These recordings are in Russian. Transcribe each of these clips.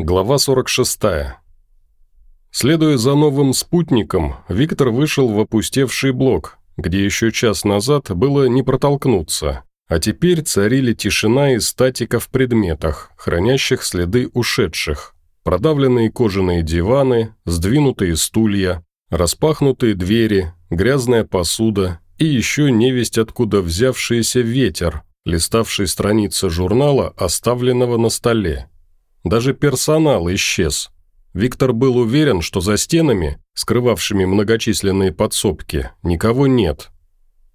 Глава 46. Следуя за новым спутником, Виктор вышел в опустевший блок, где еще час назад было не протолкнуться, а теперь царили тишина и статика в предметах, хранящих следы ушедших, продавленные кожаные диваны, сдвинутые стулья, распахнутые двери, грязная посуда и еще невесть откуда взявшийся ветер, листавший страницы журнала, оставленного на столе. Даже персонал исчез. Виктор был уверен, что за стенами, скрывавшими многочисленные подсобки, никого нет.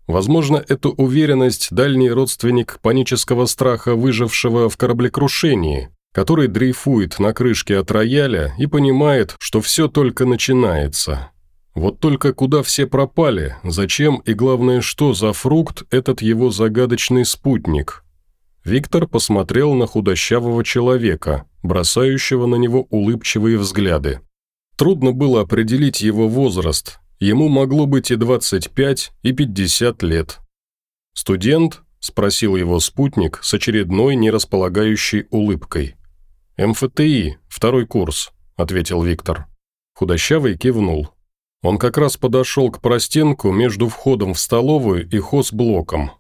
Возможно, эту уверенность дальний родственник панического страха выжившего в кораблекрушении, который дрейфует на крышке от рояля и понимает, что все только начинается. Вот только куда все пропали, зачем и главное, что за фрукт этот его загадочный спутник – Виктор посмотрел на худощавого человека, бросающего на него улыбчивые взгляды. Трудно было определить его возраст, ему могло быть и 25, и 50 лет. «Студент?» – спросил его спутник с очередной нерасполагающей улыбкой. «МФТИ, второй курс», – ответил Виктор. Худощавый кивнул. Он как раз подошел к простенку между входом в столовую и хозблоком,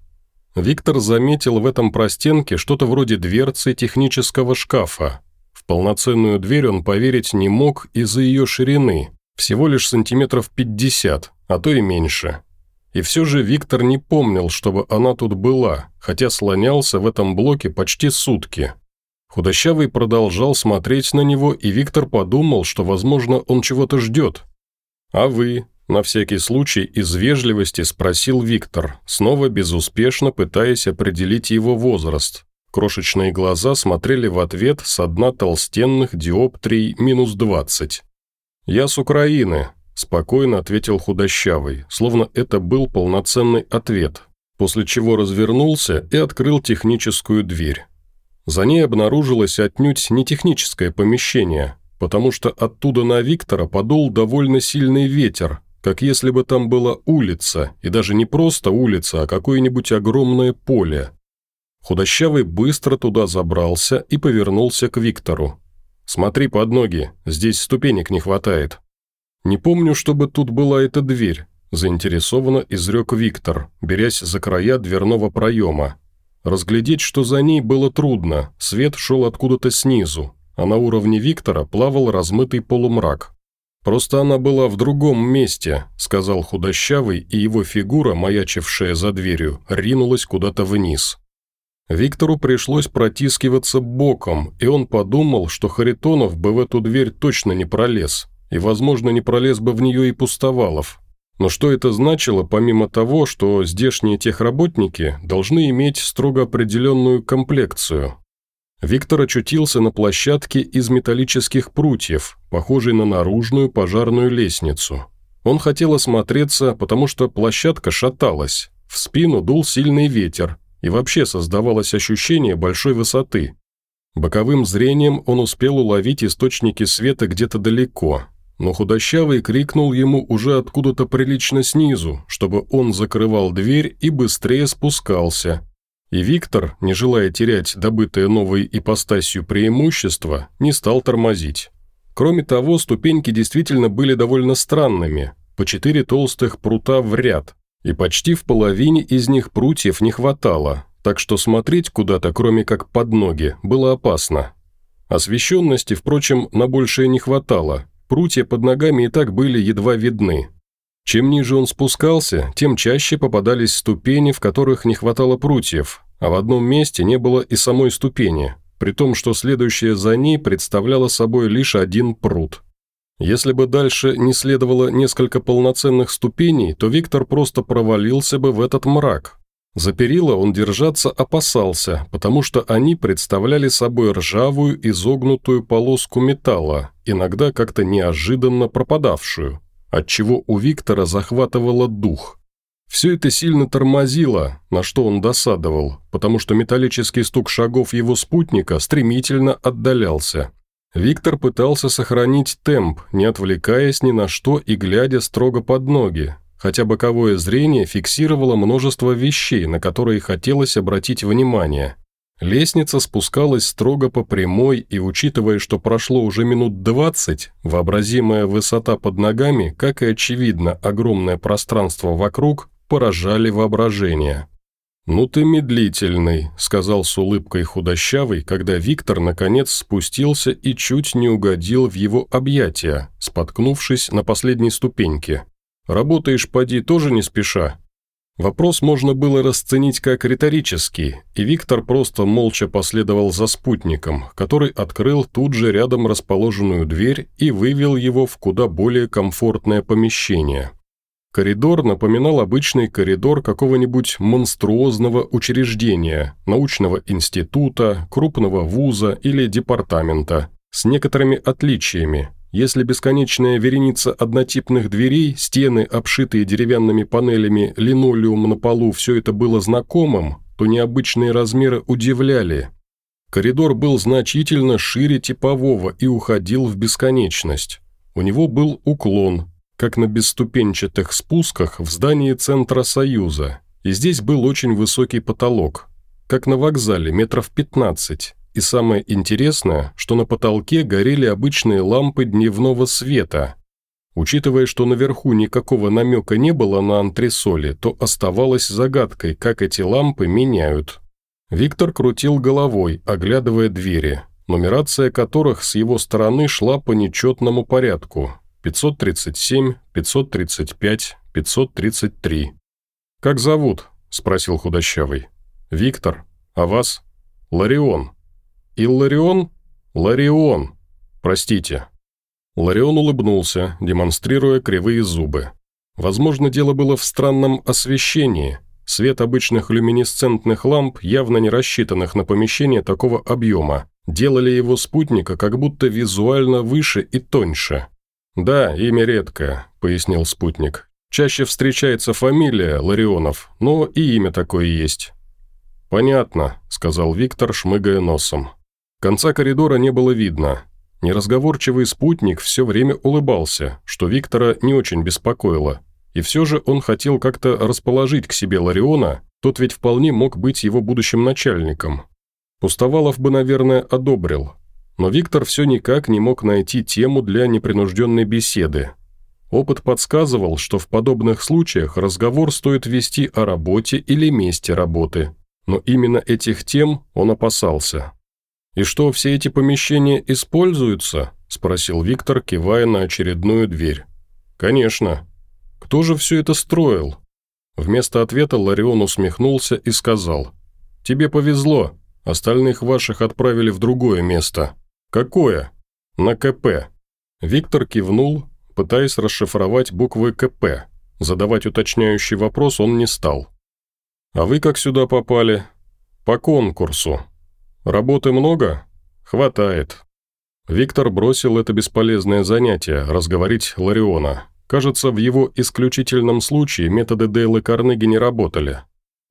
Виктор заметил в этом простенке что-то вроде дверцы технического шкафа. В полноценную дверь он поверить не мог из-за ее ширины, всего лишь сантиметров 50, а то и меньше. И все же Виктор не помнил, чтобы она тут была, хотя слонялся в этом блоке почти сутки. Худощавый продолжал смотреть на него, и Виктор подумал, что, возможно, он чего-то ждет. «А вы?» На всякий случай из вежливости спросил Виктор, снова безуспешно пытаясь определить его возраст. Крошечные глаза смотрели в ответ с дна толстенных диоптрий минус двадцать. «Я с Украины», – спокойно ответил худощавый, словно это был полноценный ответ, после чего развернулся и открыл техническую дверь. За ней обнаружилось отнюдь не техническое помещение, потому что оттуда на Виктора подул довольно сильный ветер, как если бы там была улица, и даже не просто улица, а какое-нибудь огромное поле. Худощавый быстро туда забрался и повернулся к Виктору. «Смотри под ноги, здесь ступенек не хватает». «Не помню, чтобы тут была эта дверь», – заинтересованно изрек Виктор, берясь за края дверного проема. Разглядеть, что за ней, было трудно, свет шел откуда-то снизу, а на уровне Виктора плавал размытый полумрак. «Просто она была в другом месте», – сказал худощавый, и его фигура, маячившая за дверью, ринулась куда-то вниз. Виктору пришлось протискиваться боком, и он подумал, что Харитонов бы в эту дверь точно не пролез, и, возможно, не пролез бы в нее и Пустовалов. Но что это значило, помимо того, что здешние техработники должны иметь строго определенную комплекцию? Виктор очутился на площадке из металлических прутьев, похожей на наружную пожарную лестницу. Он хотел осмотреться, потому что площадка шаталась, в спину дул сильный ветер, и вообще создавалось ощущение большой высоты. Боковым зрением он успел уловить источники света где-то далеко, но худощавый крикнул ему уже откуда-то прилично снизу, чтобы он закрывал дверь и быстрее спускался, и Виктор, не желая терять добытое новой ипостасью преимущество, не стал тормозить. Кроме того, ступеньки действительно были довольно странными, по четыре толстых прута в ряд, и почти в половине из них прутьев не хватало, так что смотреть куда-то, кроме как под ноги, было опасно. Освещенности, впрочем, на большее не хватало, прутья под ногами и так были едва видны. Чем ниже он спускался, тем чаще попадались ступени, в которых не хватало прутьев, а в одном месте не было и самой ступени, при том, что следующая за ней представляла собой лишь один пруд. Если бы дальше не следовало несколько полноценных ступеней, то Виктор просто провалился бы в этот мрак. За перила он держаться опасался, потому что они представляли собой ржавую изогнутую полоску металла, иногда как-то неожиданно пропадавшую, отчего у Виктора захватывало дух – все это сильно тормозило, на что он досадовал, потому что металлический стук шагов его спутника стремительно отдалялся. Виктор пытался сохранить темп, не отвлекаясь ни на что и глядя строго под ноги, хотя боковое зрение фиксировало множество вещей, на которые хотелось обратить внимание. Лестница спускалась строго по прямой, и, учитывая, что прошло уже минут двадцать, вообразимая высота под ногами, как и очевидно огромное пространство вокруг, поражали воображение. «Ну ты медлительный», – сказал с улыбкой худощавый, когда Виктор наконец спустился и чуть не угодил в его объятия, споткнувшись на последней ступеньке. «Работаешь, поди, тоже не спеша?» Вопрос можно было расценить как риторический, и Виктор просто молча последовал за спутником, который открыл тут же рядом расположенную дверь и вывел его в куда более комфортное помещение. Коридор напоминал обычный коридор какого-нибудь монструозного учреждения, научного института, крупного вуза или департамента, с некоторыми отличиями, если бесконечная вереница однотипных дверей, стены, обшитые деревянными панелями, линолеум на полу – все это было знакомым, то необычные размеры удивляли. Коридор был значительно шире типового и уходил в бесконечность. У него был уклон, как на бесступенчатых спусках в здании Центра Союза, и здесь был очень высокий потолок, как на вокзале, метров 15, и самое интересное, что на потолке горели обычные лампы дневного света. Учитывая, что наверху никакого намека не было на антресоли, то оставалось загадкой, как эти лампы меняют. Виктор крутил головой, оглядывая двери, нумерация которых с его стороны шла по нечетному порядку. 537, 535, 533. «Как зовут?» – спросил худощавый. «Виктор. А вас?» «Ларион». «Илларион?» «Ларион! Простите». Ларион улыбнулся, демонстрируя кривые зубы. Возможно, дело было в странном освещении. Свет обычных люминесцентных ламп, явно не рассчитанных на помещение такого объема, делали его спутника как будто визуально выше и тоньше. «Да, имя редкое», – пояснил спутник. «Чаще встречается фамилия Ларионов, но и имя такое есть». «Понятно», – сказал Виктор, шмыгая носом. Конца коридора не было видно. Неразговорчивый спутник все время улыбался, что Виктора не очень беспокоило. И все же он хотел как-то расположить к себе Лариона, тот ведь вполне мог быть его будущим начальником. Пустовалов бы, наверное, одобрил. Но Виктор все никак не мог найти тему для непринужденной беседы. Опыт подсказывал, что в подобных случаях разговор стоит вести о работе или месте работы. Но именно этих тем он опасался. «И что, все эти помещения используются?» – спросил Виктор, кивая на очередную дверь. «Конечно. Кто же все это строил?» Вместо ответа Ларион усмехнулся и сказал. «Тебе повезло. Остальных ваших отправили в другое место». «Какое?» «На КП». Виктор кивнул, пытаясь расшифровать буквы КП. Задавать уточняющий вопрос он не стал. «А вы как сюда попали?» «По конкурсу», «Работы много?» «Хватает». Виктор бросил это бесполезное занятие – разговорить Лариона. Кажется, в его исключительном случае методы Дейла Карнеги не работали.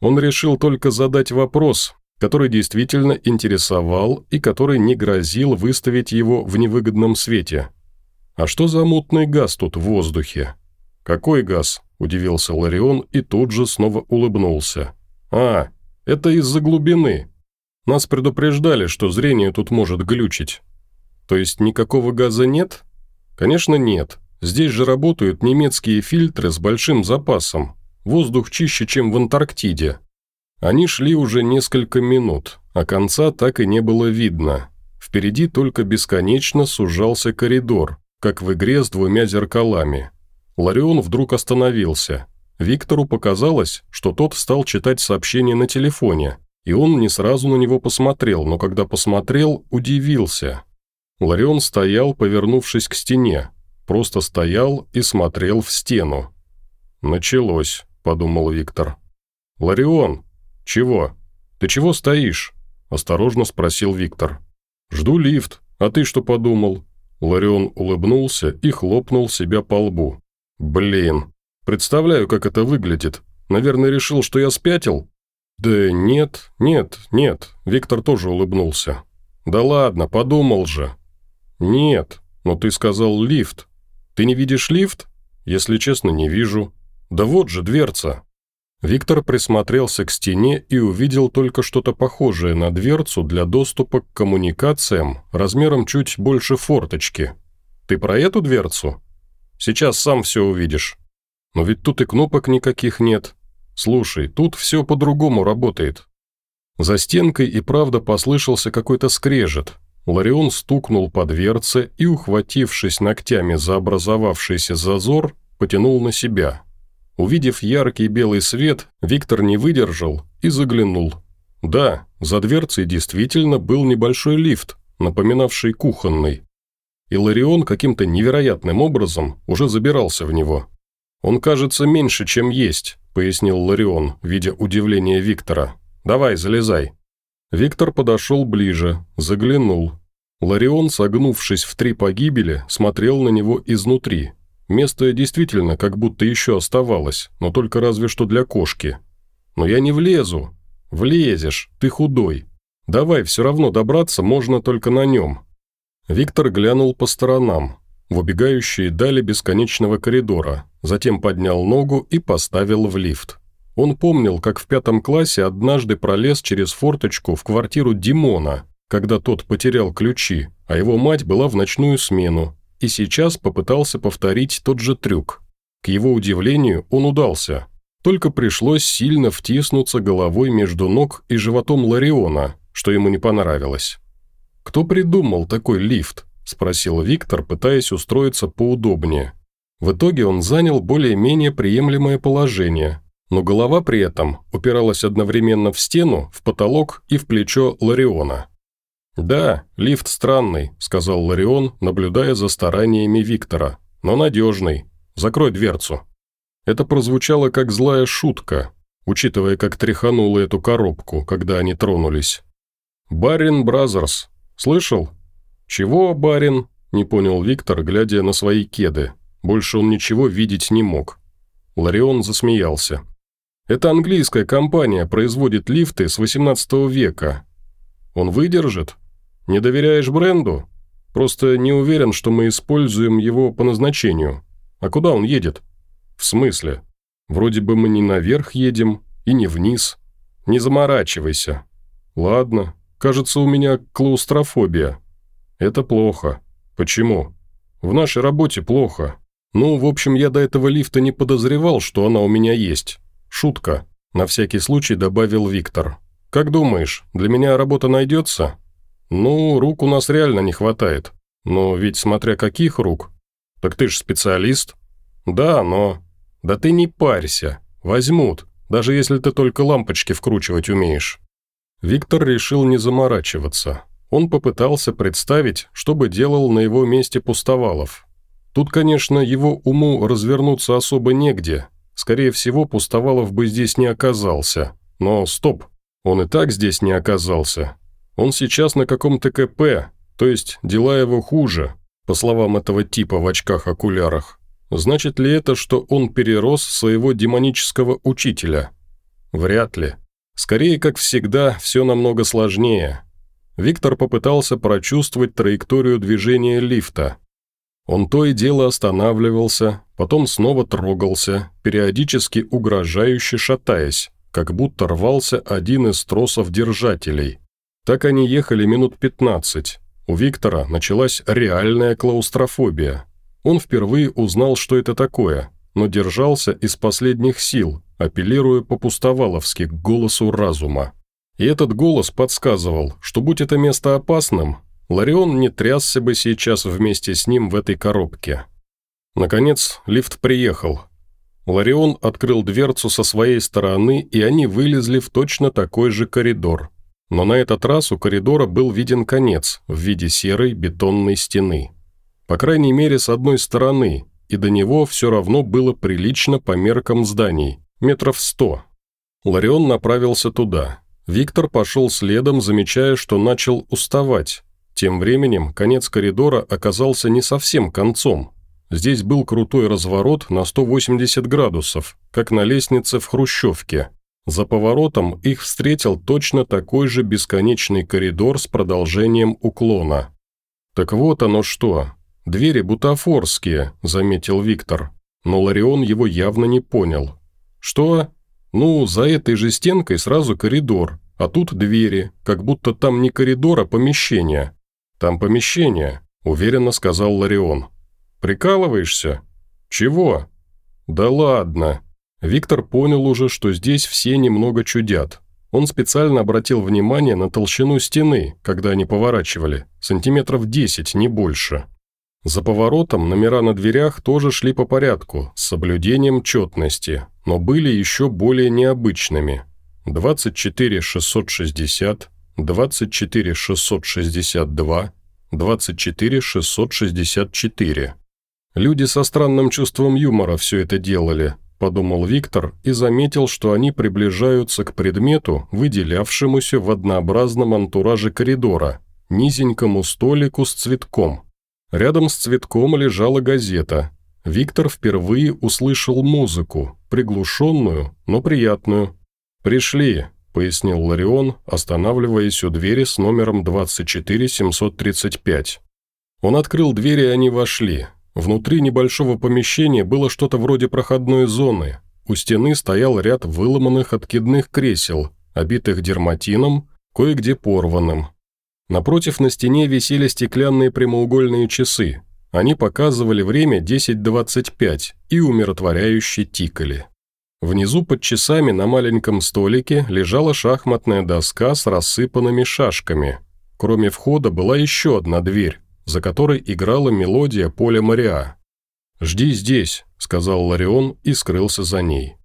Он решил только задать вопрос, который действительно интересовал и который не грозил выставить его в невыгодном свете. «А что за мутный газ тут в воздухе?» «Какой газ?» – удивился Ларион и тут же снова улыбнулся. «А, это из-за глубины. Нас предупреждали, что зрение тут может глючить. То есть никакого газа нет? Конечно, нет. Здесь же работают немецкие фильтры с большим запасом. Воздух чище, чем в Антарктиде. Они шли уже несколько минут, а конца так и не было видно. Впереди только бесконечно сужался коридор, как в игре с двумя зеркалами. Ларион вдруг остановился. Виктору показалось, что тот стал читать сообщение на телефоне, и он не сразу на него посмотрел, но когда посмотрел, удивился. Ларион стоял, повернувшись к стене, просто стоял и смотрел в стену. «Началось», – подумал Виктор. «Ларион! Чего? Ты чего стоишь?» – осторожно спросил Виктор. «Жду лифт. А ты что подумал?» Ларион улыбнулся и хлопнул себя по лбу. «Блин, представляю, как это выглядит. Наверное, решил, что я спятил?» «Да нет, нет, нет», – Виктор тоже улыбнулся. «Да ладно, подумал же». «Нет, но ты сказал лифт. Ты не видишь лифт?» «Если честно, не вижу». «Да вот же дверца». Виктор присмотрелся к стене и увидел только что-то похожее на дверцу для доступа к коммуникациям размером чуть больше форточки. «Ты про эту дверцу?» «Сейчас сам все увидишь». «Но ведь тут и кнопок никаких нет. Слушай, тут все по-другому работает». За стенкой и правда послышался какой-то скрежет. Ларион стукнул по дверце и, ухватившись ногтями за образовавшийся зазор, потянул на себя. Увидев яркий белый свет, Виктор не выдержал и заглянул. Да, за дверцей действительно был небольшой лифт, напоминавший кухонный. И Ларион каким-то невероятным образом уже забирался в него. «Он кажется меньше, чем есть», – пояснил Ларион, видя удивление Виктора. «Давай, залезай». Виктор подошел ближе, заглянул. Ларион, согнувшись в три погибели, смотрел на него изнутри, Место действительно как будто еще оставалось, но только разве что для кошки. Но я не влезу. Влезешь, ты худой. Давай, все равно добраться можно только на нем. Виктор глянул по сторонам, в убегающие дали бесконечного коридора, затем поднял ногу и поставил в лифт. Он помнил, как в пятом классе однажды пролез через форточку в квартиру Димона, когда тот потерял ключи, а его мать была в ночную смену, и сейчас попытался повторить тот же трюк. К его удивлению, он удался. Только пришлось сильно втиснуться головой между ног и животом Лариона, что ему не понравилось. «Кто придумал такой лифт?» – спросил Виктор, пытаясь устроиться поудобнее. В итоге он занял более-менее приемлемое положение, но голова при этом упиралась одновременно в стену, в потолок и в плечо Лариона. «Да, лифт странный», – сказал Ларион, наблюдая за стараниями Виктора. «Но надежный. Закрой дверцу». Это прозвучало как злая шутка, учитывая, как тряхануло эту коробку, когда они тронулись. «Baring Brothers. Слышал?» «Чего, барин?» – не понял Виктор, глядя на свои кеды. Больше он ничего видеть не мог. Ларион засмеялся. «Это английская компания производит лифты с 18 века. Он выдержит?» Не доверяешь бренду? Просто не уверен, что мы используем его по назначению. А куда он едет? В смысле? Вроде бы мы не наверх едем и не вниз. Не заморачивайся. Ладно, кажется, у меня клаустрофобия. Это плохо. Почему? В нашей работе плохо. Ну, в общем, я до этого лифта не подозревал, что она у меня есть. Шутка. На всякий случай добавил Виктор. Как думаешь, для меня работа найдется? «Ну, рук у нас реально не хватает. Но ведь смотря каких рук. Так ты ж специалист». «Да, но...» «Да ты не парься. Возьмут, даже если ты только лампочки вкручивать умеешь». Виктор решил не заморачиваться. Он попытался представить, что бы делал на его месте Пустовалов. Тут, конечно, его уму развернуться особо негде. Скорее всего, Пустовалов бы здесь не оказался. Но стоп, он и так здесь не оказался. Он сейчас на каком-то КП, то есть дела его хуже, по словам этого типа в очках-окулярах. Значит ли это, что он перерос своего демонического учителя? Вряд ли. Скорее, как всегда, все намного сложнее. Виктор попытался прочувствовать траекторию движения лифта. Он то и дело останавливался, потом снова трогался, периодически угрожающе шатаясь, как будто рвался один из тросов держателей. Так они ехали минут 15. У Виктора началась реальная клаустрофобия. Он впервые узнал, что это такое, но держался из последних сил, апеллируя по-пустоваловски к голосу разума. И этот голос подсказывал, что будь это место опасным, Ларион не трясся бы сейчас вместе с ним в этой коробке. Наконец, лифт приехал. Ларион открыл дверцу со своей стороны, и они вылезли в точно такой же коридор, но на этот раз у коридора был виден конец в виде серой бетонной стены. По крайней мере, с одной стороны, и до него все равно было прилично по меркам зданий, метров сто. Ларион направился туда. Виктор пошел следом, замечая, что начал уставать. Тем временем конец коридора оказался не совсем концом. Здесь был крутой разворот на 180 градусов, как на лестнице в Хрущевке. За поворотом их встретил точно такой же бесконечный коридор с продолжением уклона. «Так вот оно что. Двери бутафорские», – заметил Виктор. Но Ларион его явно не понял. «Что? Ну, за этой же стенкой сразу коридор, а тут двери, как будто там не коридор, а помещение. Там помещение, уверенно сказал Ларион. Прикалываешься? Чего? Да ладно. Виктор понял уже, что здесь все немного чудят. Он специально обратил внимание на толщину стены, когда они поворачивали, сантиметров 10, не больше. За поворотом номера на дверях тоже шли по порядку, с соблюдением четности, но были еще более необычными. 24660, 24662, 24664. Люди со странным чувством юмора все это делали, подумал Виктор и заметил, что они приближаются к предмету, выделявшемуся в однообразном антураже коридора, низенькому столику с цветком. Рядом с цветком лежала газета. Виктор впервые услышал музыку, приглушенную, но приятную. «Пришли», – пояснил Ларион, останавливаясь у двери с номером 24735. Он открыл дверь, и они вошли. Внутри небольшого помещения было что-то вроде проходной зоны. У стены стоял ряд выломанных откидных кресел, обитых дерматином, кое-где порванным. Напротив на стене висели стеклянные прямоугольные часы. Они показывали время 10.25 и умиротворяюще тикали. Внизу под часами на маленьком столике лежала шахматная доска с рассыпанными шашками. Кроме входа была еще одна дверь, за которой играла мелодия поля Мариа. «Жди здесь», – сказал Ларион и скрылся за ней.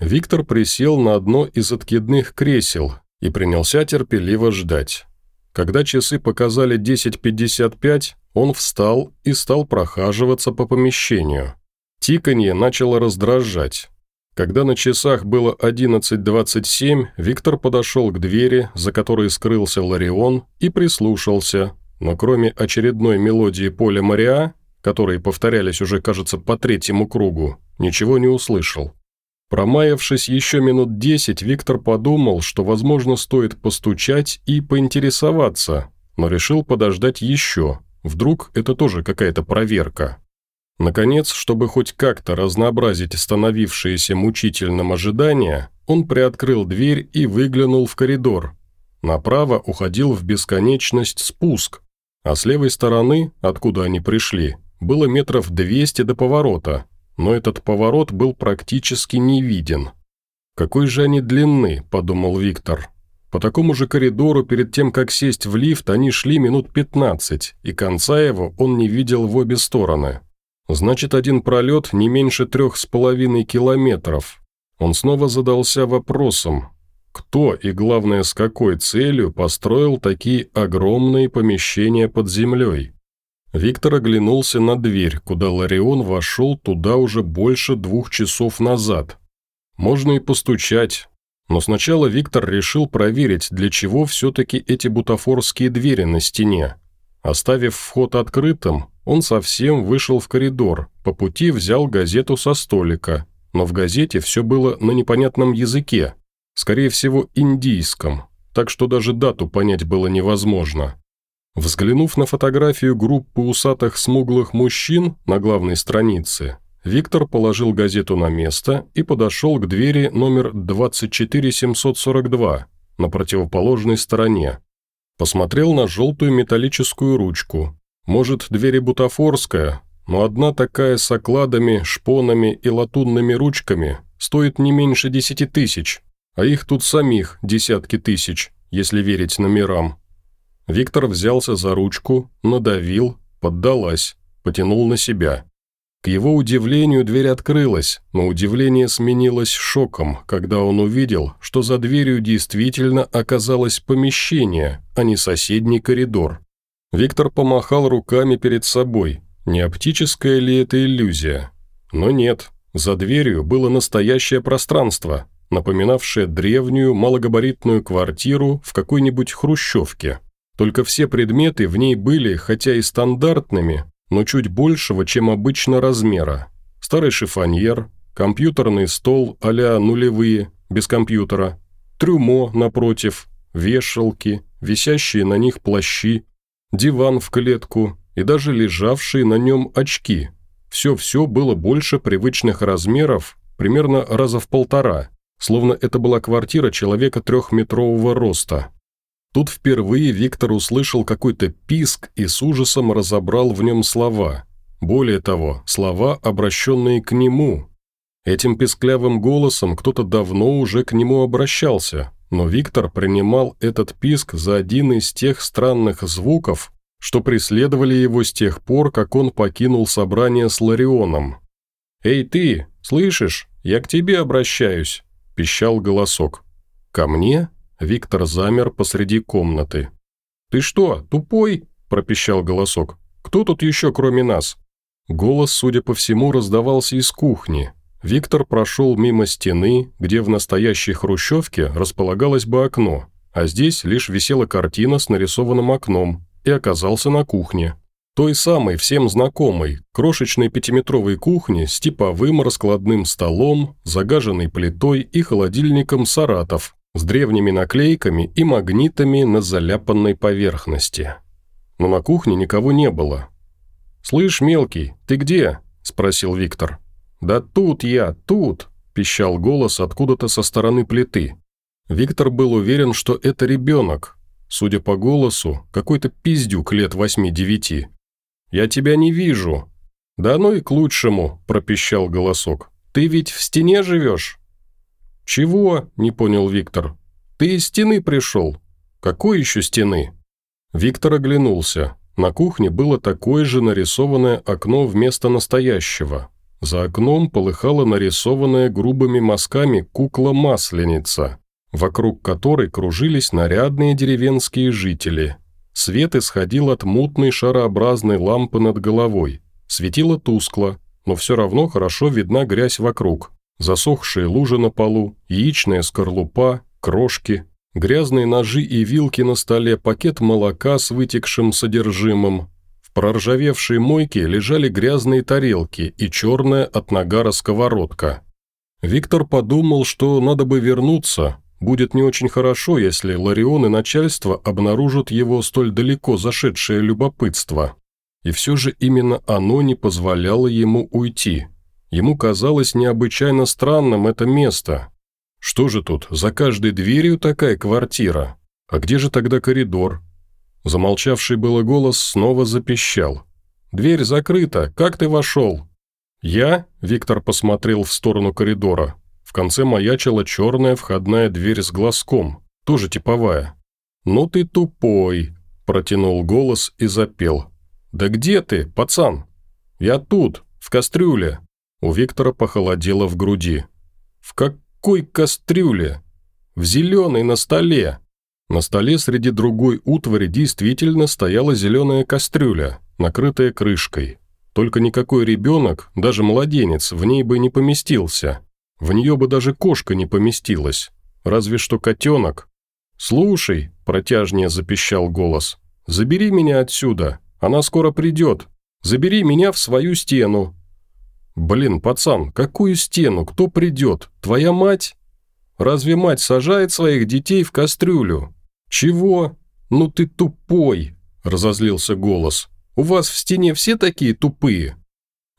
Виктор присел на одно из откидных кресел и принялся терпеливо ждать. Когда часы показали 10.55, он встал и стал прохаживаться по помещению. Тиканье начало раздражать. Когда на часах было 11.27, Виктор подошел к двери, за которой скрылся Ларион, и прислушался, но кроме очередной мелодии поля Мариа, которые повторялись уже, кажется, по третьему кругу, ничего не услышал. Промаявшись еще минут десять, Виктор подумал, что, возможно, стоит постучать и поинтересоваться, но решил подождать еще. Вдруг это тоже какая-то проверка. Наконец, чтобы хоть как-то разнообразить становившееся мучительным ожидание, он приоткрыл дверь и выглянул в коридор. Направо уходил в бесконечность спуск, а с левой стороны, откуда они пришли, было метров двести до поворота, но этот поворот был практически не виден. «Какой же они длинны», – подумал Виктор. По такому же коридору перед тем, как сесть в лифт, они шли минут 15, и конца его он не видел в обе стороны. Значит, один пролет не меньше трех с половиной километров. Он снова задался вопросом, кто и, главное, с какой целью построил такие огромные помещения под землей? Виктор оглянулся на дверь, куда Ларион вошел туда уже больше двух часов назад. Можно и постучать. Но сначала Виктор решил проверить, для чего все-таки эти бутафорские двери на стене. Оставив вход открытым, он совсем вышел в коридор, по пути взял газету со столика, но в газете все было на непонятном языке, скорее всего индийском, так что даже дату понять было невозможно. Взглянув на фотографию группы усатых смуглых мужчин на главной странице, Виктор положил газету на место и подошел к двери номер 24742 на противоположной стороне. Посмотрел на желтую металлическую ручку. Может, двери бутафорская, но одна такая с окладами, шпонами и латунными ручками стоит не меньше десяти тысяч, а их тут самих десятки тысяч, если верить номерам. Виктор взялся за ручку, надавил, поддалась, потянул на себя. К его удивлению дверь открылась, но удивление сменилось шоком, когда он увидел, что за дверью действительно оказалось помещение, а не соседний коридор. Виктор помахал руками перед собой, не оптическая ли это иллюзия. Но нет, за дверью было настоящее пространство, напоминавшее древнюю малогабаритную квартиру в какой-нибудь хрущевке. Только все предметы в ней были, хотя и стандартными, но чуть большего, чем обычно размера. Старый шифоньер, компьютерный стол а нулевые, без компьютера, трюмо напротив, вешалки, висящие на них плащи, диван в клетку и даже лежавшие на нем очки. Все-все было больше привычных размеров, примерно раза в полтора, словно это была квартира человека трехметрового роста. Тут впервые Виктор услышал какой-то писк и с ужасом разобрал в нем слова. Более того, слова, обращенные к нему. Этим писклявым голосом кто-то давно уже к нему обращался, но Виктор принимал этот писк за один из тех странных звуков, что преследовали его с тех пор, как он покинул собрание с Ларионом. «Эй ты, слышишь? Я к тебе обращаюсь», – пищал голосок. «Ко мне?» – Виктор замер посреди комнаты. «Ты что, тупой?» – пропищал голосок. «Кто тут еще, кроме нас?» Голос, судя по всему, раздавался из кухни. Виктор прошел мимо стены, где в настоящей хрущевке располагалось бы окно, а здесь лишь висела картина с нарисованным окном, и оказался на кухне. Той самой, всем знакомой, крошечной пятиметровой кухни с типовым раскладным столом, загаженной плитой и холодильником «Саратов», с древними наклейками и магнитами на заляпанной поверхности. Но на кухне никого не было. «Слышь, мелкий, ты где?» – спросил Виктор. «Да тут я, тут!» – пищал голос откуда-то со стороны плиты. Виктор был уверен, что это ребенок. Судя по голосу, какой-то пиздюк лет восьми-девяти. «Я тебя не вижу». «Да ну и к лучшему», – пропищал голосок. «Ты ведь в стене живешь?» «Чего?» – не понял Виктор. «Ты из стены пришел». «Какой еще стены?» Виктор оглянулся. На кухне было такое же нарисованное окно вместо настоящего. За окном полыхала нарисованная грубыми мазками кукла-масленица, вокруг которой кружились нарядные деревенские жители. Свет исходил от мутной шарообразной лампы над головой. Светило тускло, но все равно хорошо видна грязь вокруг. Засохшие лужи на полу, яичная скорлупа, крошки, грязные ножи и вилки на столе, пакет молока с вытекшим содержимым. В проржавевшей мойке лежали грязные тарелки и черная от нагара сковородка. Виктор подумал, что надо бы вернуться, будет не очень хорошо, если Ларион и начальство обнаружат его столь далеко зашедшее любопытство. И все же именно оно не позволяло ему уйти. Ему казалось необычайно странным это место, что же тут, за каждой дверью такая квартира? А где же тогда коридор? Замолчавший было голос снова запищал. «Дверь закрыта, как ты вошел?» «Я?» – Виктор посмотрел в сторону коридора. В конце маячила черная входная дверь с глазком, тоже типовая. «Ну ты тупой!» – протянул голос и запел. «Да где ты, пацан?» «Я тут, в кастрюле». У Виктора похолодело в груди. «В как какой кастрюле? В зеленой на столе. На столе среди другой утвари действительно стояла зеленая кастрюля, накрытая крышкой. Только никакой ребенок, даже младенец, в ней бы не поместился. В нее бы даже кошка не поместилась. Разве что котенок. «Слушай», – протяжнее запищал голос, – «забери меня отсюда, она скоро придет. Забери меня в свою стену, «Блин, пацан, какую стену? Кто придет? Твоя мать?» «Разве мать сажает своих детей в кастрюлю?» «Чего? Ну ты тупой!» – разозлился голос. «У вас в стене все такие тупые?»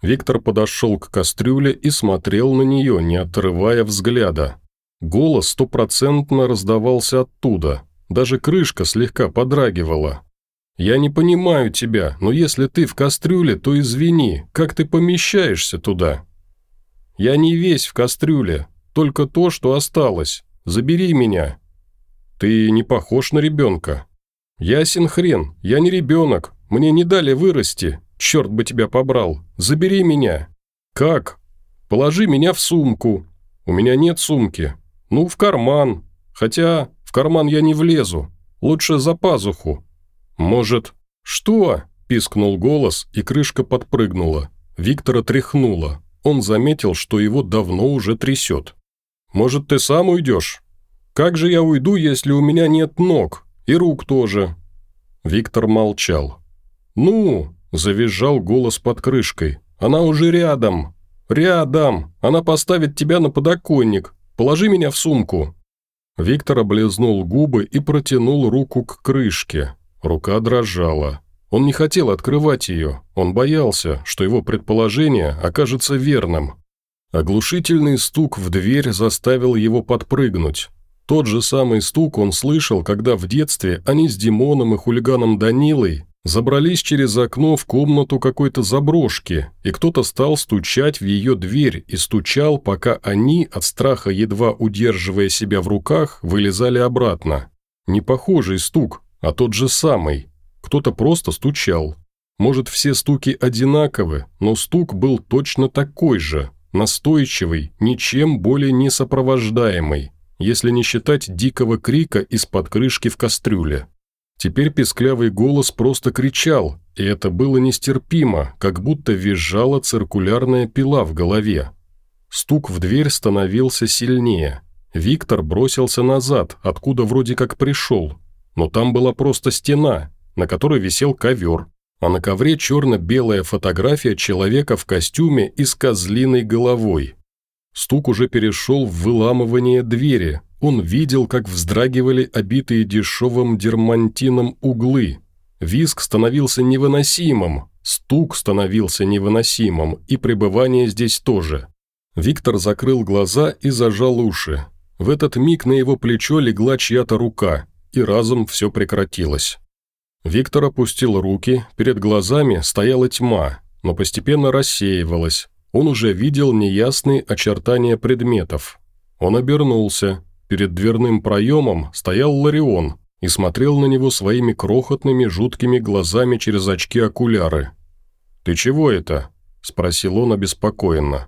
Виктор подошел к кастрюле и смотрел на нее, не отрывая взгляда. Голос стопроцентно раздавался оттуда. Даже крышка слегка подрагивала. «Я не понимаю тебя, но если ты в кастрюле, то извини, как ты помещаешься туда?» «Я не весь в кастрюле, только то, что осталось. Забери меня». «Ты не похож на ребенка». «Ясен хрен, я не ребенок, мне не дали вырасти, черт бы тебя побрал, забери меня». «Как?» «Положи меня в сумку». «У меня нет сумки». «Ну, в карман. Хотя в карман я не влезу. Лучше за пазуху. «Может...» «Что?» – пискнул голос, и крышка подпрыгнула. Виктора тряхнуло. Он заметил, что его давно уже трясет. «Может, ты сам уйдешь?» «Как же я уйду, если у меня нет ног? И рук тоже?» Виктор молчал. «Ну!» – завизжал голос под крышкой. «Она уже рядом!» «Рядом! Она поставит тебя на подоконник! Положи меня в сумку!» Виктор облизнул губы и протянул руку к крышке. Рука дрожала. Он не хотел открывать ее, он боялся, что его предположение окажется верным. Оглушительный стук в дверь заставил его подпрыгнуть. Тот же самый стук он слышал, когда в детстве они с Димоном и хулиганом Данилой забрались через окно в комнату какой-то заброшки, и кто-то стал стучать в ее дверь и стучал, пока они, от страха едва удерживая себя в руках, вылезали обратно. Не похожий стук, а тот же самый. Кто-то просто стучал. Может, все стуки одинаковы, но стук был точно такой же, настойчивый, ничем более не сопровождаемый, если не считать дикого крика из-под крышки в кастрюле. Теперь песклявый голос просто кричал, и это было нестерпимо, как будто визжала циркулярная пила в голове. Стук в дверь становился сильнее. Виктор бросился назад, откуда вроде как пришел, но там была просто стена, на которой висел ковер, а на ковре черно-белая фотография человека в костюме и с козлиной головой. Стук уже перешел в выламывание двери. Он видел, как вздрагивали обитые дешевым дермантином углы. Виск становился невыносимым, стук становился невыносимым, и пребывание здесь тоже. Виктор закрыл глаза и зажал уши. В этот миг на его плечо легла чья-то рука, и разом все прекратилось. Виктор опустил руки, перед глазами стояла тьма, но постепенно рассеивалась. Он уже видел неясные очертания предметов. Он обернулся. Перед дверным проемом стоял Ларион и смотрел на него своими крохотными жуткими глазами через очки-окуляры. «Ты чего это?» – спросил он обеспокоенно.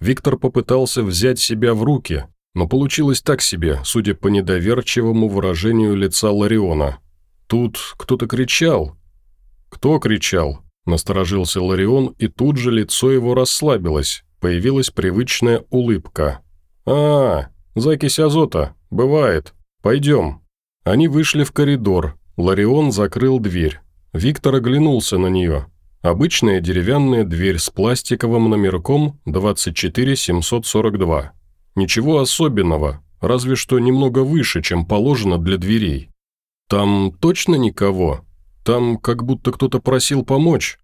Виктор попытался взять себя в руки, но получилось так себе, судя по недоверчивому выражению лица Лариона – Тут кто-то кричал. Кто кричал? Насторожился Ларион, и тут же лицо его расслабилось. Появилась привычная улыбка. «А, закись азота. Бывает. Пойдем». Они вышли в коридор. Ларион закрыл дверь. Виктор оглянулся на нее. Обычная деревянная дверь с пластиковым номерком 24742. Ничего особенного, разве что немного выше, чем положено для дверей. «Там точно никого? Там как будто кто-то просил помочь?»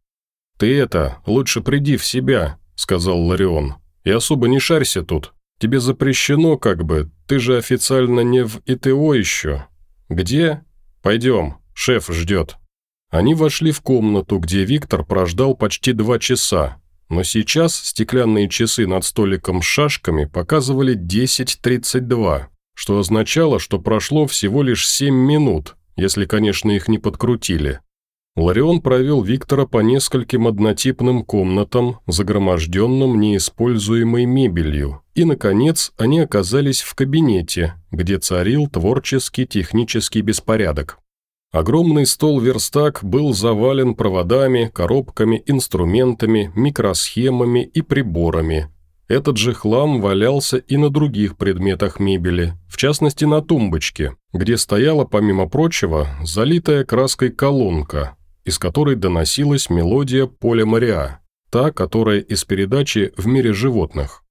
«Ты это, лучше приди в себя», – сказал Ларион. «И особо не шарься тут. Тебе запрещено как бы, ты же официально не в ИТО еще». «Где?» «Пойдем, шеф ждет». Они вошли в комнату, где Виктор прождал почти два часа, но сейчас стеклянные часы над столиком с шашками показывали 10.32 что означало, что прошло всего лишь семь минут, если, конечно, их не подкрутили. Ларион провел Виктора по нескольким однотипным комнатам, загроможденным неиспользуемой мебелью, и, наконец, они оказались в кабинете, где царил творческий технический беспорядок. Огромный стол-верстак был завален проводами, коробками, инструментами, микросхемами и приборами, этот же хлам валялся и на других предметах мебели, в частности на тумбочке, где стояла, помимо прочего, залитая краской колонка, из которой доносилась мелодия Поля Мариа, та, которая из передачи «В мире животных».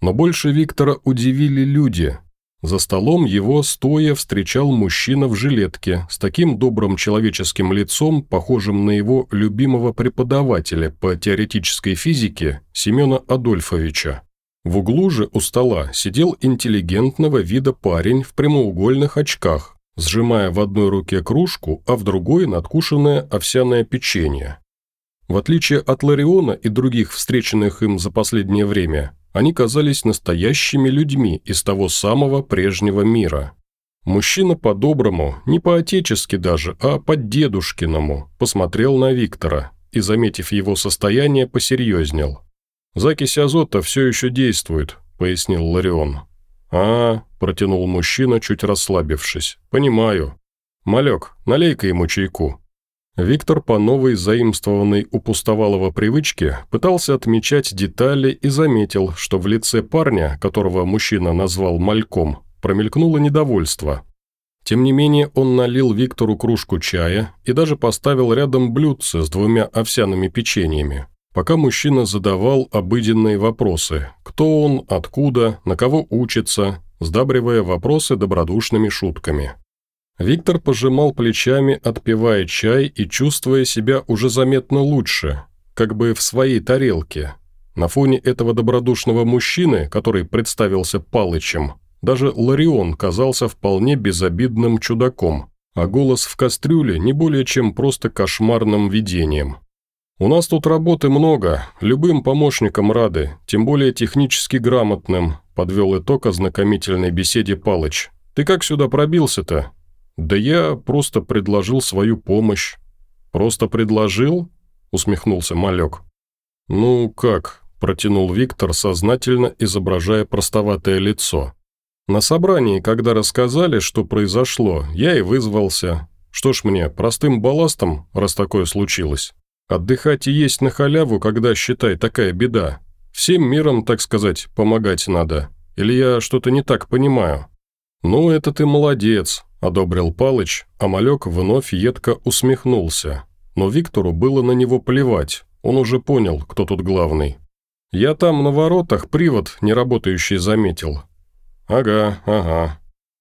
Но больше Виктора удивили люди, за столом его, стоя, встречал мужчина в жилетке с таким добрым человеческим лицом, похожим на его любимого преподавателя по теоретической физике Семена Адольфовича. В углу же у стола сидел интеллигентного вида парень в прямоугольных очках, сжимая в одной руке кружку, а в другой надкушенное овсяное печенье. В отличие от Лариона и других встреченных им за последнее время, они казались настоящими людьми из того самого прежнего мира. Мужчина по-доброму, не по-отечески даже, а по-дедушкиному, посмотрел на Виктора и, заметив его состояние, посерьезнел. «Закись азота все еще действует», – пояснил Ларион. «А, – протянул мужчина, чуть расслабившись, – понимаю. Малек, налей-ка ему чайку». Виктор по новой заимствованной у Пустовалова привычке пытался отмечать детали и заметил, что в лице парня, которого мужчина назвал Мальком, промелькнуло недовольство. Тем не менее он налил Виктору кружку чая и даже поставил рядом блюдце с двумя овсяными печеньями, пока мужчина задавал обыденные вопросы – кто он, откуда, на кого учится, сдабривая вопросы добродушными шутками. Виктор пожимал плечами, отпивая чай и чувствуя себя уже заметно лучше, как бы в своей тарелке. На фоне этого добродушного мужчины, который представился Палычем, даже Ларион казался вполне безобидным чудаком, а голос в кастрюле не более чем просто кошмарным видением. «У нас тут работы много, любым помощникам рады, тем более технически грамотным», подвел итог ознакомительной беседе Палыч. «Ты как сюда пробился-то?» «Да я просто предложил свою помощь». «Просто предложил?» усмехнулся Малек. «Ну как?» – протянул Виктор, сознательно изображая простоватое лицо. «На собрании, когда рассказали, что произошло, я и вызвался. Что ж мне, простым балластом, раз такое случилось? Отдыхать и есть на халяву, когда, считай, такая беда. Всем миром, так сказать, помогать надо. Или я что-то не так понимаю?» «Ну, это ты молодец», – одобрил Палыч, а Малек вновь едко усмехнулся. Но Виктору было на него плевать, он уже понял, кто тут главный. «Я там на воротах привод неработающий заметил». «Ага, ага.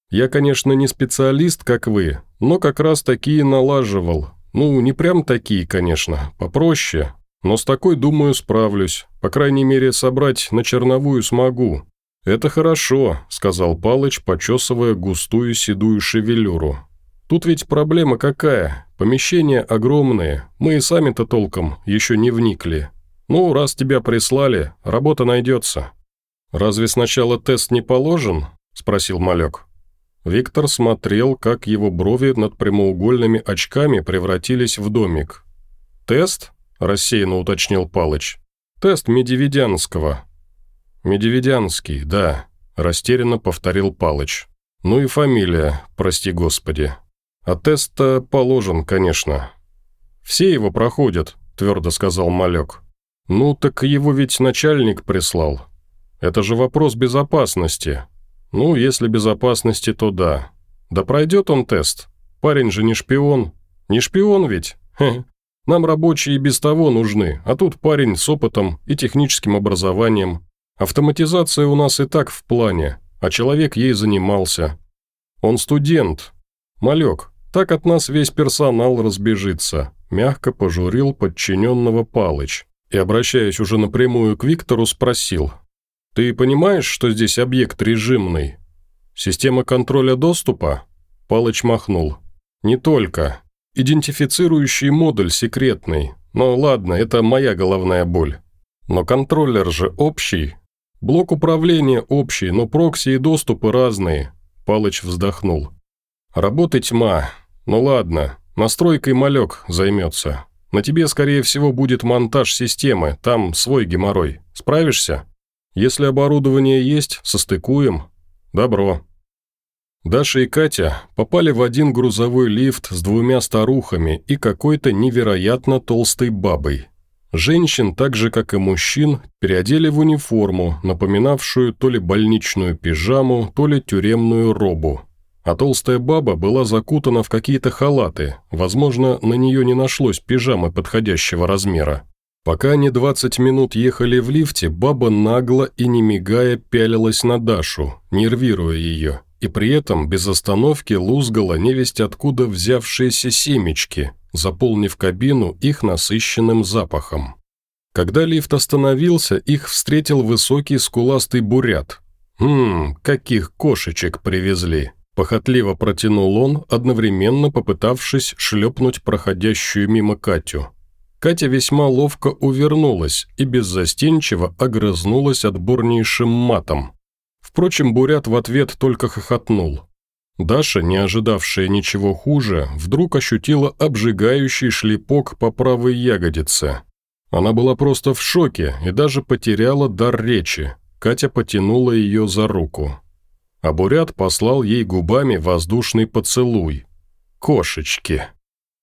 Я, конечно, не специалист, как вы, но как раз такие налаживал. Ну, не прям такие, конечно, попроще. Но с такой, думаю, справлюсь. По крайней мере, собрать на черновую смогу». «Это хорошо», – сказал Палыч, почесывая густую седую шевелюру. Тут ведь проблема какая? Помещения огромные, мы и сами-то толком еще не вникли. Ну, раз тебя прислали, работа найдется». «Разве сначала тест не положен?» – спросил Малек. Виктор смотрел, как его брови над прямоугольными очками превратились в домик. «Тест?» – рассеянно уточнил Палыч. «Тест Медивидянского». «Медивидянский, да», – растерянно повторил Палыч. «Ну и фамилия, прости господи». А тест-то положен, конечно. Все его проходят, твердо сказал Малек. Ну, так его ведь начальник прислал. Это же вопрос безопасности. Ну, если безопасности, то да. Да пройдет он тест. Парень же не шпион. Не шпион ведь? Хе. Нам рабочие без того нужны, а тут парень с опытом и техническим образованием. Автоматизация у нас и так в плане, а человек ей занимался. Он студент. Малек, так от нас весь персонал разбежится», – мягко пожурил подчиненного Палыч. И, обращаясь уже напрямую к Виктору, спросил. «Ты понимаешь, что здесь объект режимный? Система контроля доступа?» Палыч махнул. «Не только. Идентифицирующий модуль секретный. Но ладно, это моя головная боль. Но контроллер же общий. Блок управления общий, но прокси и доступы разные». Палыч вздохнул. «Работы тьма. «Ну ладно, настройкой малек займется. На тебе, скорее всего, будет монтаж системы, там свой геморрой. Справишься? Если оборудование есть, состыкуем. Добро». Даша и Катя попали в один грузовой лифт с двумя старухами и какой-то невероятно толстой бабой. Женщин, так же как и мужчин, переодели в униформу, напоминавшую то ли больничную пижаму, то ли тюремную робу а толстая баба была закутана в какие-то халаты, возможно, на нее не нашлось пижамы подходящего размера. Пока они 20 минут ехали в лифте, баба нагло и не мигая пялилась на Дашу, нервируя ее, и при этом без остановки лузгала невесть откуда взявшиеся семечки, заполнив кабину их насыщенным запахом. Когда лифт остановился, их встретил высокий скуластый бурят. «Ммм, каких кошечек привезли!» Похотливо протянул он, одновременно попытавшись шлепнуть проходящую мимо Катю. Катя весьма ловко увернулась и беззастенчиво огрызнулась отборнейшим матом. Впрочем, Бурят в ответ только хохотнул. Даша, не ожидавшая ничего хуже, вдруг ощутила обжигающий шлепок по правой ягодице. Она была просто в шоке и даже потеряла дар речи. Катя потянула ее за руку а Бурят послал ей губами воздушный поцелуй. «Кошечки!»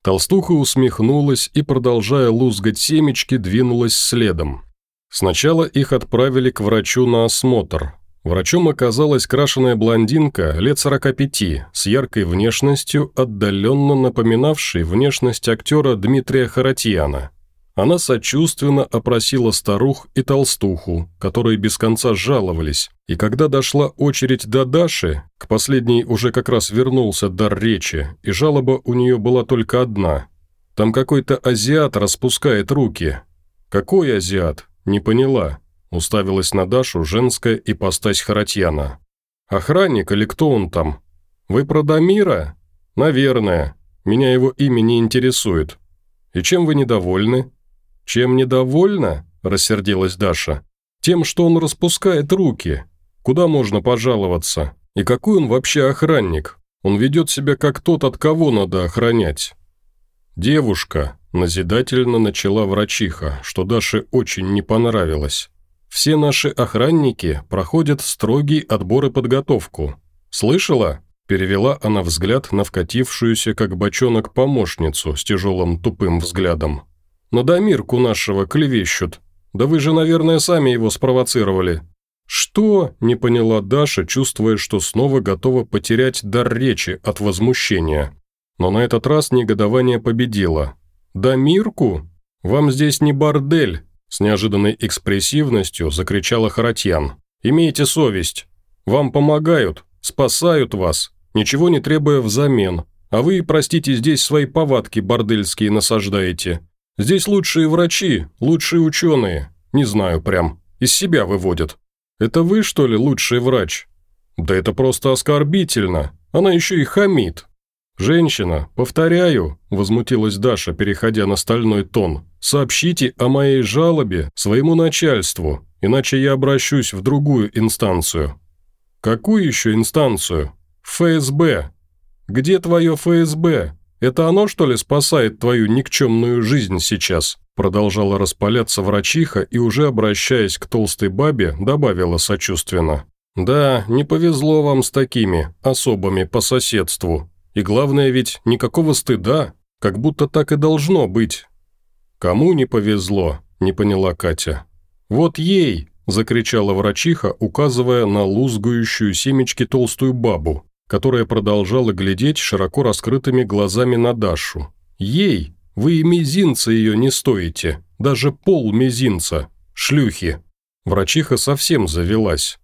Толстуха усмехнулась и, продолжая лузгать семечки, двинулась следом. Сначала их отправили к врачу на осмотр. Врачом оказалась крашеная блондинка лет 45 с яркой внешностью, отдаленно напоминавшей внешность актера Дмитрия Харатьяна. Она сочувственно опросила старух и толстуху, которые без конца жаловались, и когда дошла очередь до Даши, к последней уже как раз вернулся дар речи, и жалоба у нее была только одна. Там какой-то азиат распускает руки. Какой азиат? Не поняла. – уставилась на Дашу женская ипостась Харатьяна. «Охранник или кто он там? Вы про Дамира?» «Наверное. Меня его имя не интересует. И чем вы недовольны?» «Чем недовольна?» – рассердилась Даша. «Тем, что он распускает руки. Куда можно пожаловаться? И какой он вообще охранник? Он ведет себя как тот, от кого надо охранять». «Девушка», – назидательно начала врачиха, что Даше очень не понравилось. «Все наши охранники проходят строгий отбор и подготовку. Слышала?» Перевела она взгляд на вкатившуюся, как бочонок, помощницу с тяжелым тупым взглядом. «На Дамирку нашего клевещут. Да вы же, наверное, сами его спровоцировали». «Что?» – не поняла Даша, чувствуя, что снова готова потерять дар речи от возмущения. Но на этот раз негодование победило. «Дамирку? Вам здесь не бордель!» – с неожиданной экспрессивностью закричала Харатьян. «Имейте совесть. Вам помогают, спасают вас, ничего не требуя взамен, а вы, простите, здесь свои повадки бордельские насаждаете. Здесь лучшие врачи, лучшие ученые, не знаю прям, из себя выводят. Это вы, что ли, лучший врач? Да это просто оскорбительно, она еще и хамит». «Женщина, повторяю», – возмутилась Даша, переходя на стальной тон, – «сообщите о моей жалобе своему начальству, иначе я обращусь в другую инстанцию». «Какую еще инстанцию?» «ФСБ». «Где твое ФСБ? Это оно, что ли, спасает твою никчемную жизнь сейчас?» Продолжала распаляться врачиха и, уже обращаясь к толстой бабе, добавила сочувственно. «Да, не повезло вам с такими, особыми по соседству. И главное ведь, никакого стыда, как будто так и должно быть». «Кому не повезло?» – не поняла Катя. «Вот ей!» – закричала врачиха, указывая на лузгающую семечки толстую бабу, которая продолжала глядеть широко раскрытыми глазами на Дашу. «Ей! Вы и мизинца ее не стоите, даже пол мизинца, шлюхи!» Врачиха совсем завелась.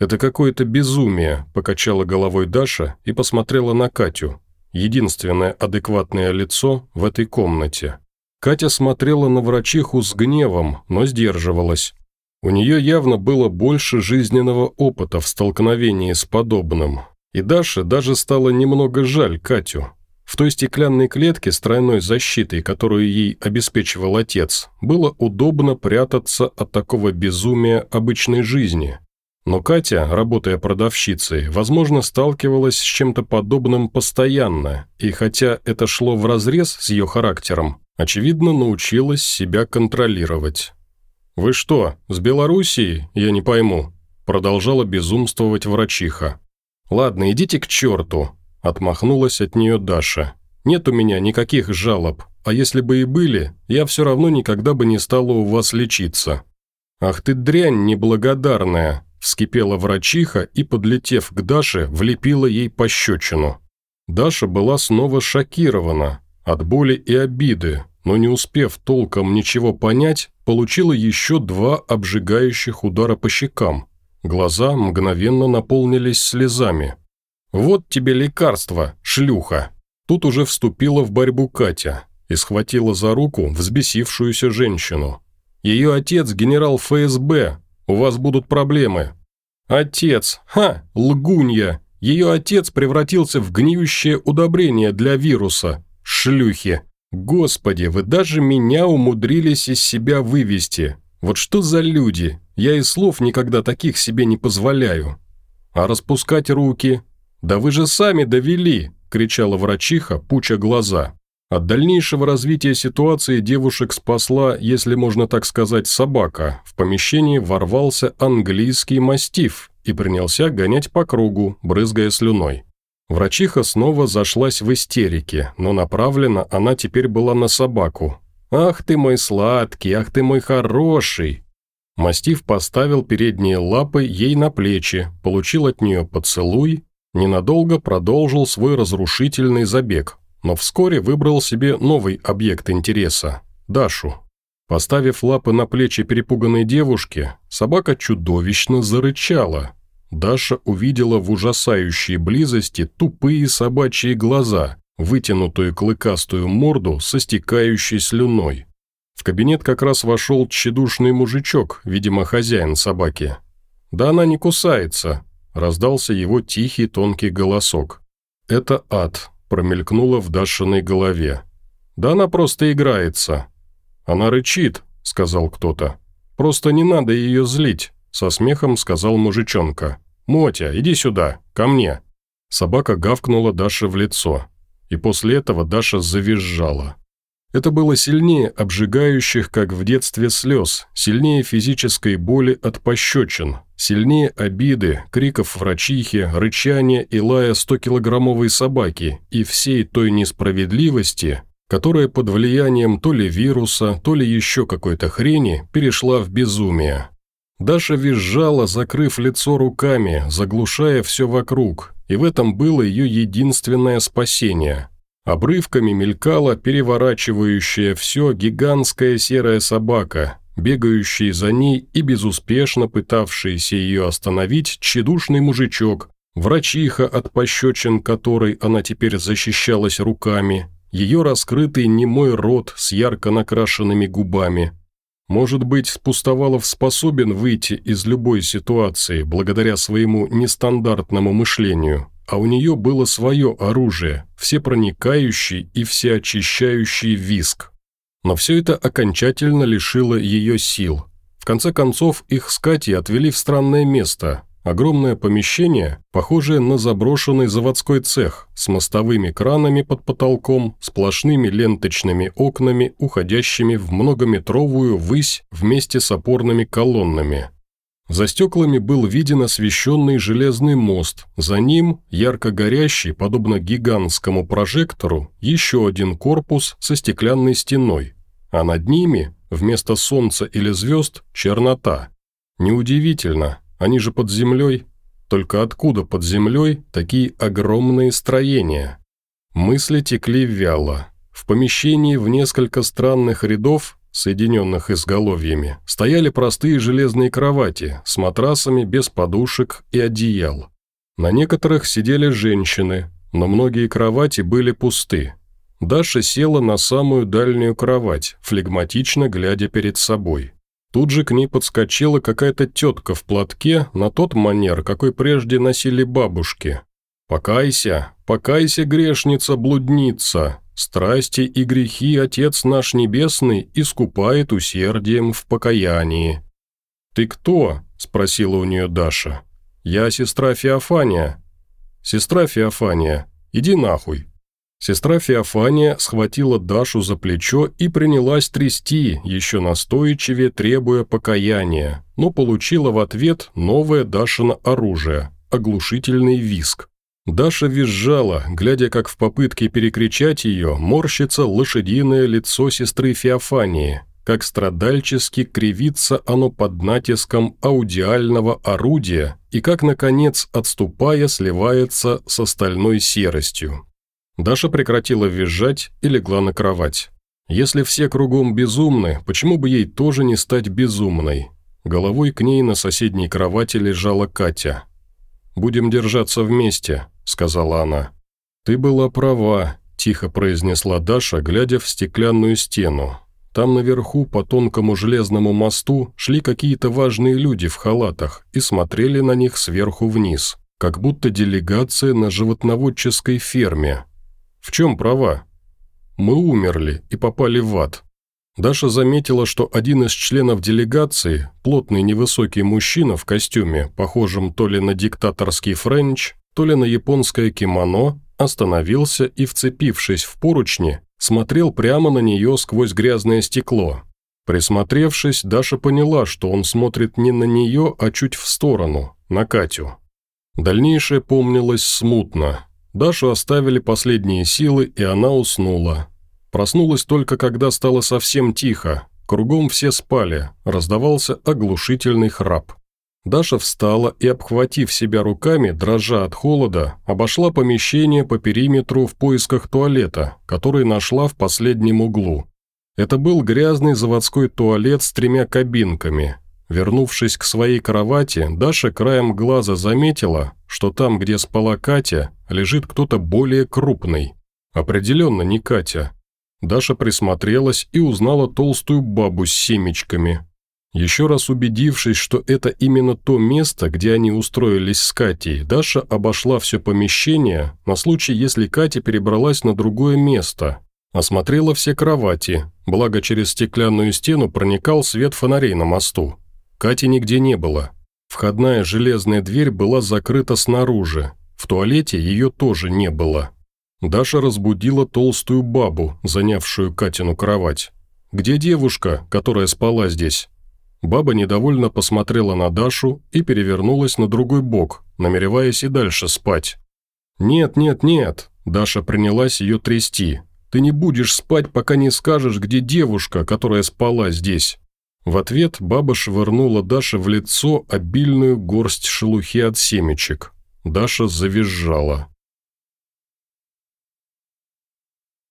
«Это какое-то безумие», – покачала головой Даша и посмотрела на Катю. Единственное адекватное лицо в этой комнате. Катя смотрела на врачиху с гневом, но сдерживалась. У нее явно было больше жизненного опыта в столкновении с подобным, и Даше даже стало немного жаль Катю. В той стеклянной клетке с тройной защитой, которую ей обеспечивал отец, было удобно прятаться от такого безумия обычной жизни. Но Катя, работая продавщицей, возможно, сталкивалась с чем-то подобным постоянно, и хотя это шло вразрез с ее характером, очевидно, научилась себя контролировать. «Вы что, с Белоруссией? Я не пойму», – продолжала безумствовать врачиха. «Ладно, идите к черту», – отмахнулась от нее Даша. «Нет у меня никаких жалоб, а если бы и были, я все равно никогда бы не стала у вас лечиться». «Ах ты дрянь неблагодарная», – вскипела врачиха и, подлетев к Даше, влепила ей пощечину. Даша была снова шокирована от боли и обиды, но не успев толком ничего понять, получила еще два обжигающих удара по щекам. Глаза мгновенно наполнились слезами. «Вот тебе лекарство, шлюха!» Тут уже вступила в борьбу Катя и схватила за руку взбесившуюся женщину. «Ее отец – генерал ФСБ. У вас будут проблемы». «Отец! Ха! Лгунья! Ее отец превратился в гниющее удобрение для вируса. Шлюхи! Господи, вы даже меня умудрились из себя вывести. Вот что за люди? Я и слов никогда таких себе не позволяю. А распускать руки? Да вы же сами довели!» – кричала врачиха, пуча глаза. От дальнейшего развития ситуации девушек спасла, если можно так сказать, собака. В помещении ворвался английский мастиф и принялся гонять по кругу, брызгая слюной. Врачиха снова зашлась в истерике, но направлена она теперь была на собаку. «Ах ты мой сладкий, ах ты мой хороший!» Мастиф поставил передние лапы ей на плечи, получил от нее поцелуй, ненадолго продолжил свой разрушительный забег, но вскоре выбрал себе новый объект интереса – Дашу. Поставив лапы на плечи перепуганной девушки, собака чудовищно зарычала. Даша увидела в ужасающей близости тупые собачьи глаза, вытянутую клыкастую морду со стекающей слюной. В кабинет как раз вошел тщедушный мужичок, видимо, хозяин собаки. «Да она не кусается», – раздался его тихий тонкий голосок. «Это ад», – промелькнуло в Дашиной голове. «Да она просто играется». «Она рычит», – сказал кто-то. «Просто не надо ее злить», – со смехом сказал мужичонка. «Мотя, иди сюда, ко мне». Собака гавкнула Даше в лицо. И после этого Даша завизжала. Это было сильнее обжигающих, как в детстве, слез, сильнее физической боли от пощечин, сильнее обиды, криков врачихи, рычания и лая 100-килограммовой собаки и всей той несправедливости, которая под влиянием то ли вируса, то ли еще какой-то хрени перешла в безумие. Даша визжала, закрыв лицо руками, заглушая все вокруг, и в этом было ее единственное спасение – Обрывками мелькала переворачивающая все гигантская серая собака, бегающий за ней и безуспешно пытавшийся ее остановить тщедушный мужичок, врачиха, от пощечин которой она теперь защищалась руками, ее раскрытый немой рот с ярко накрашенными губами. Может быть, Пустовалов способен выйти из любой ситуации благодаря своему нестандартному мышлению, а у нее было свое оружие, всепроникающий и всеочищающий виск. Но все это окончательно лишило ее сил. В конце концов, их с Катей отвели в странное место. Огромное помещение, похожее на заброшенный заводской цех, с мостовыми кранами под потолком, сплошными ленточными окнами, уходящими в многометровую высь вместе с опорными колоннами. За стеклами был виден освещенный железный мост, за ним, ярко горящий, подобно гигантскому прожектору, еще один корпус со стеклянной стеной, а над ними, вместо солнца или звезд, чернота. Неудивительно, они же под землей. Только откуда под землей такие огромные строения? Мысли текли вяло. В помещении в несколько странных рядов соединенных изголовьями, стояли простые железные кровати с матрасами без подушек и одеял. На некоторых сидели женщины, но многие кровати были пусты. Даша села на самую дальнюю кровать, флегматично глядя перед собой. Тут же к ней подскочила какая-то тетка в платке на тот манер, какой прежде носили бабушки. «Покайся, покайся, грешница-блудница!» Страсти и грехи Отец наш Небесный искупает усердием в покаянии». «Ты кто?» – спросила у нее Даша. «Я сестра Феофания». «Сестра Феофания, иди нахуй». Сестра Феофания схватила Дашу за плечо и принялась трясти, еще настойчивее требуя покаяния, но получила в ответ новое Дашино оружие – оглушительный виск. Даша визжала, глядя, как в попытке перекричать ее морщится лошадиное лицо сестры Феофании, как страдальчески кривится оно под натиском аудиального орудия и как, наконец, отступая, сливается с остальной серостью. Даша прекратила визжать и легла на кровать. Если все кругом безумны, почему бы ей тоже не стать безумной? Головой к ней на соседней кровати лежала Катя – «Будем держаться вместе», – сказала она. «Ты была права», – тихо произнесла Даша, глядя в стеклянную стену. Там наверху по тонкому железному мосту шли какие-то важные люди в халатах и смотрели на них сверху вниз, как будто делегация на животноводческой ферме. В чем права? Мы умерли и попали в ад. Даша заметила, что один из членов делегации, плотный невысокий мужчина в костюме, похожем то ли на диктаторский френч, то ли на японское кимоно, остановился и, вцепившись в поручни, смотрел прямо на нее сквозь грязное стекло. Присмотревшись, Даша поняла, что он смотрит не на нее, а чуть в сторону, на Катю. Дальнейшее помнилось смутно. Дашу оставили последние силы, и она уснула, Проснулась только, когда стало совсем тихо. Кругом все спали, раздавался оглушительный храп. Даша встала и, обхватив себя руками, дрожа от холода, обошла помещение по периметру в поисках туалета, который нашла в последнем углу. Это был грязный заводской туалет с тремя кабинками. Вернувшись к своей кровати, Даша краем глаза заметила, что там, где спала Катя, лежит кто-то более крупный. Определенно не Катя. Даша присмотрелась и узнала толстую бабу с семечками. Еще раз убедившись, что это именно то место, где они устроились с Катей, Даша обошла все помещение на случай, если Катя перебралась на другое место. Осмотрела все кровати, благо через стеклянную стену проникал свет фонарей на мосту. Кати нигде не было. Входная железная дверь была закрыта снаружи. В туалете ее тоже не было. Даша разбудила толстую бабу, занявшую Катину кровать. «Где девушка, которая спала здесь?» Баба недовольно посмотрела на Дашу и перевернулась на другой бок, намереваясь и дальше спать. «Нет, нет, нет!» Даша принялась ее трясти. «Ты не будешь спать, пока не скажешь, где девушка, которая спала здесь». В ответ баба швырнула Даше в лицо обильную горсть шелухи от семечек. Даша завизжала.